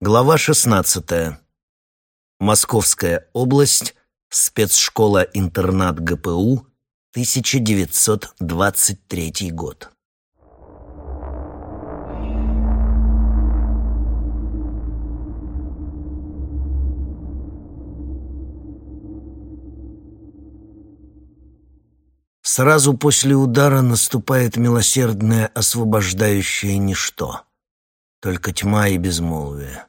Глава 16. Московская область. Спецшкола-интернат ГПУ. 1923 год. Сразу после удара наступает милосердное освобождающее ничто. Только тьма и безмолвие.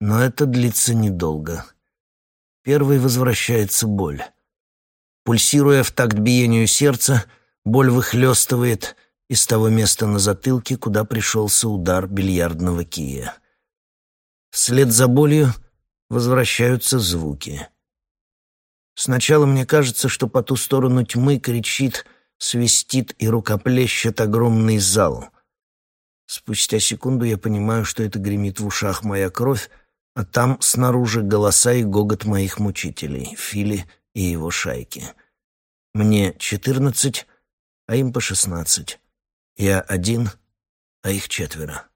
Но это длится недолго. Первой возвращается боль. Пульсируя в такт биению сердца, боль выхлестывает из того места на затылке, куда пришелся удар бильярдного кия. Вслед за болью возвращаются звуки. Сначала мне кажется, что по ту сторону тьмы кричит, свистит и рукоплещет огромный зал. Спустя секунду я понимаю, что это гремит в ушах моя кровь, а там снаружи голоса и гогот моих мучителей, Фили и его шайки. Мне четырнадцать, а им по шестнадцать. Я один, а их четверо.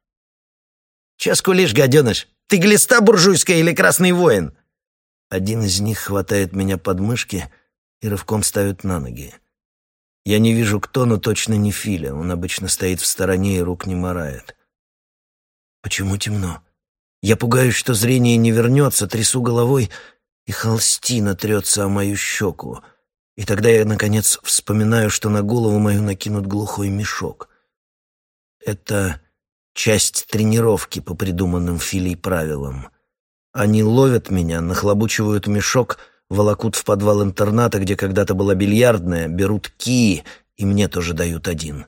«Час кулиш, гаденыш! Ты глиста буржуйская или красный воин?» Один из них хватает меня под мышки и рывком ставит на ноги. Я не вижу, кто, но точно не Филя. Он обычно стоит в стороне и рук не морает. Почему темно? Я пугаюсь, что зрение не вернется, трясу головой, и холстина трется о мою щеку. И тогда я, наконец, вспоминаю, что на голову мою накинут глухой мешок. Это часть тренировки по придуманным Филей правилам — они ловят меня, нахлобучивают мешок, волокут в подвал интерната, где когда-то была бильярдная, берут кии, и мне тоже дают один.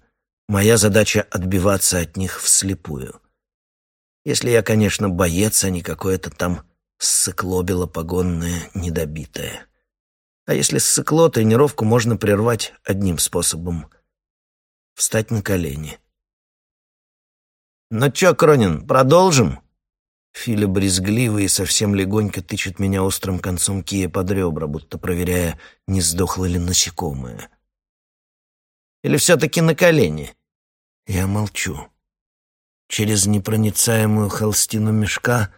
Моя задача — отбиваться от них вслепую. Если я, конечно, боец, а не какое-то там ссыкло белопогонное недобитое. А если ссыкло, тренировку можно прервать одним способом — встать на колени. «Ну чё, Кронин, продолжим?» Филя брезгливо и совсем легонько тычет меня острым концом кия под ребра, будто проверяя, не сдохло ли насекомое. «Или все-таки на колени?» Я молчу. Через непроницаемую холстину мешка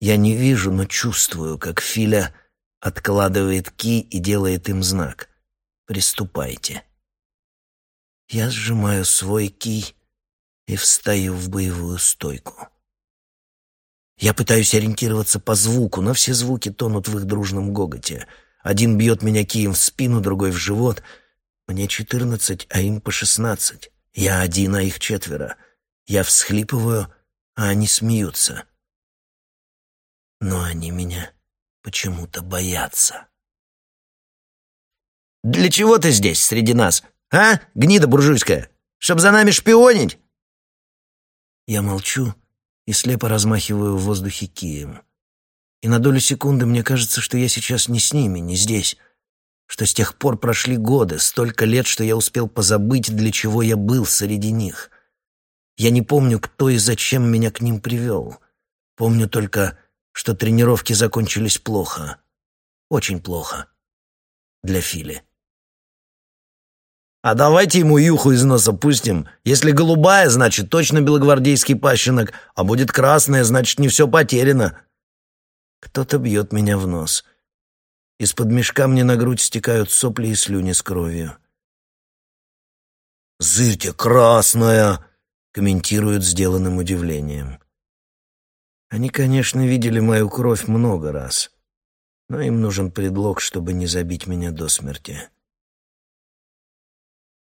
я не вижу, но чувствую, как Филя откладывает ки и делает им знак. «Приступайте». Я сжимаю свой ки и встаю в боевую стойку. Я пытаюсь ориентироваться по звуку, но все звуки тонут в их дружном гоготе. Один бьет меня кием в спину, другой в живот. Мне четырнадцать, а им по шестнадцать. Я один, а их четверо. Я всхлипываю, а они смеются. Но они меня почему-то боятся. «Для чего ты здесь, среди нас? А, гнида буржуйская? Чтоб за нами шпионить?» Я молчу, и слепо размахиваю в воздухе кием. И на долю секунды мне кажется, что я сейчас не с ними, не здесь, что с тех пор прошли годы, столько лет, что я успел позабыть, для чего я был среди них. Я не помню, кто и зачем меня к ним привел. Помню только, что тренировки закончились плохо. Очень плохо. Для Фили. А давайте ему юху из носа пустим. Если голубая, значит, точно белогвардейский пащенок, а будет красная, значит, не все потеряно. Кто-то бьет меня в нос. Из-под мешка мне на грудь стекают сопли и слюни с кровью. «Зырьте, красная!» — комментируют сделанным удивлением. Они, конечно, видели мою кровь много раз, но им нужен предлог, чтобы не забить меня до смерти.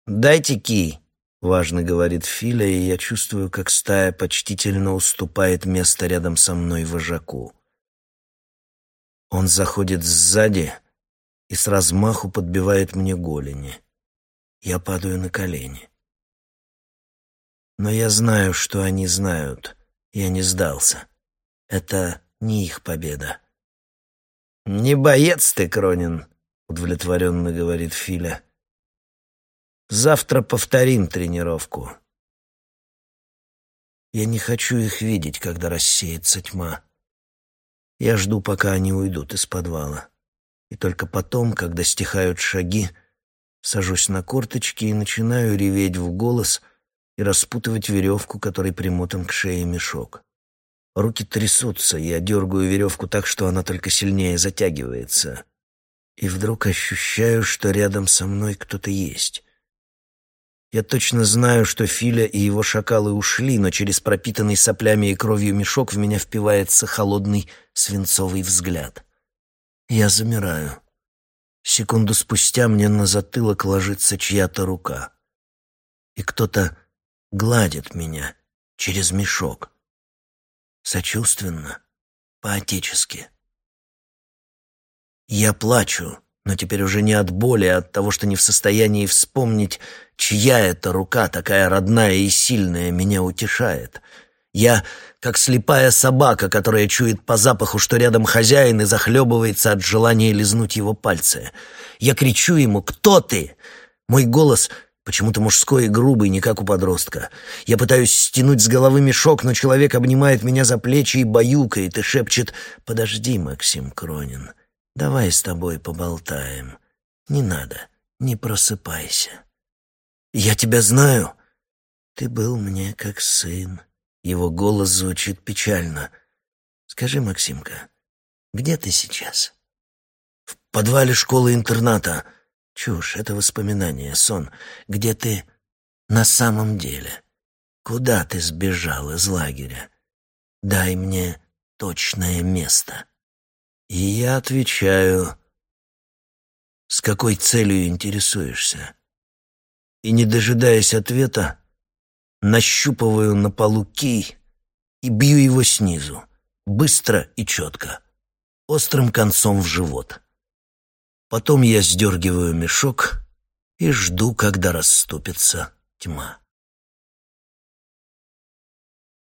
«Дайте ки», — важно говорит Филя, и я чувствую, как стая почтительно уступает место рядом со мной вожаку. Он заходит сзади и с размаху подбивает мне голени. Я падаю на колени. Но я знаю, что они знают. Я не сдался. Это не их победа. «Не боец ты, Кронин», — удовлетворенно говорит Филя. Завтра повторим тренировку. Я не хочу их видеть, когда рассеется тьма. Я жду, пока они уйдут из подвала. И только потом, когда стихают шаги, сажусь на корточки и начинаю реветь в голос и распутывать веревку, которой примотан к шее мешок. Руки трясутся, я дергаю веревку так, что она только сильнее затягивается. И вдруг ощущаю, что рядом со мной кто-то есть. Я точно знаю, что Филя и его шакалы ушли, но через пропитанный соплями и кровью мешок в меня впивается холодный свинцовый взгляд. Я замираю. Секунду спустя мне на затылок ложится чья-то рука. И кто-то гладит меня через мешок. Сочувственно, по-отечески. Я плачу, но теперь уже не от боли, а от того, что не в состоянии вспомнить, чья эта рука, такая родная и сильная, меня утешает. Я как слепая собака, которая чует по запаху, что рядом хозяин и захлебывается от желания лизнуть его пальцы. Я кричу ему «Кто ты?». Мой голос почему-то мужской и грубый, не как у подростка. Я пытаюсь стянуть с головы мешок, но человек обнимает меня за плечи и баюкает, и шепчет «Подожди, Максим Кронин». Давай с тобой поболтаем. Не надо, не просыпайся. Я тебя знаю. Ты был мне как сын. Его голос звучит печально. Скажи, Максимка, где ты сейчас? В подвале школы-интерната. Чушь, это воспоминание, сон. Где ты на самом деле? Куда ты сбежал из лагеря? Дай мне точное место. И я отвечаю, с какой целью интересуешься? И, не дожидаясь ответа, нащупываю на полу кий и бью его снизу, быстро и четко, острым концом в живот. Потом я сдергиваю мешок и жду, когда расступится тьма.